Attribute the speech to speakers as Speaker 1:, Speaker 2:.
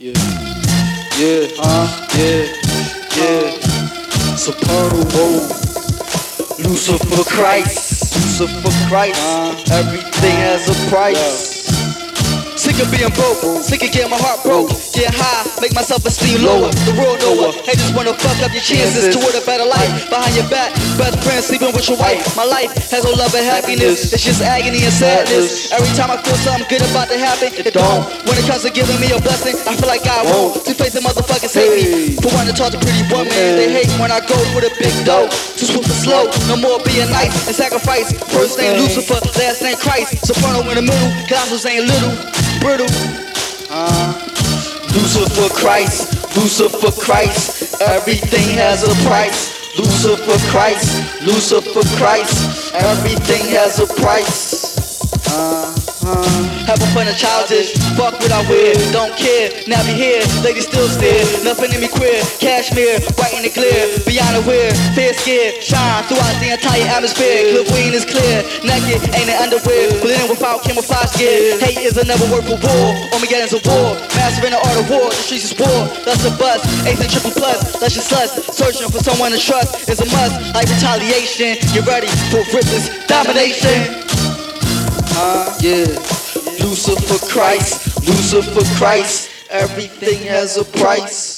Speaker 1: Yeah, yeah, uh, yeah, yeah. Supernal road. Lucifer Christ, Lucifer Christ. Everything has a price.
Speaker 2: Sick of being broke, sick of getting my heart broke. Get high, make myself esteem lower. The world knower, haters wanna fuck up your chances toward a better life. Behind your back, best friend sleeping with your wife. My life has no love and happiness, it's just agony and sadness. Every time I feel something good about to happen, it don't. When it comes to giving me a blessing, I feel like I won't. Two faced motherfuckers hate me for wanting to talk to pretty women. They hate when I go for the big dough. Too swift and slow, no more being nice and sacrifice. First name Lucifer, last name Christ. Soprano in the middle, gospels ain't little, brittle.
Speaker 1: Uh, Lucifer Christ, Lucifer Christ. Everything has a price. Lucifer Christ, Lucifer Christ. Everything has a price.
Speaker 2: Uh, Having fun and childish, fuck what I wear, don't care, now be here, ladies still stare, nothing in me queer, cashmere, white in the clear, beyond aware, fear scared, shine throughout the entire atmosphere, queen is clear, naked, ain't in underwear, blending without camouflage gear, hate is another word for war, Armageddon's a war, mastering the art of war, the streets is war, that's a bust, Ace and triple plus, that's just lust, searching for someone to trust is a must, like retaliation, get ready for ruthless domination.
Speaker 1: Yeah, Lucifer Christ, Lucifer Christ. Everything has a price.